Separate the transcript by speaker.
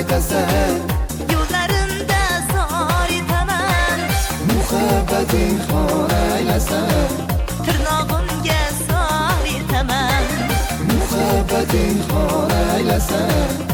Speaker 1: qaytasan
Speaker 2: yo'llarimda solitaman
Speaker 1: muhabbating xor aylasan
Speaker 2: tirnog'imga solitaman
Speaker 1: muhabbating xor aylasan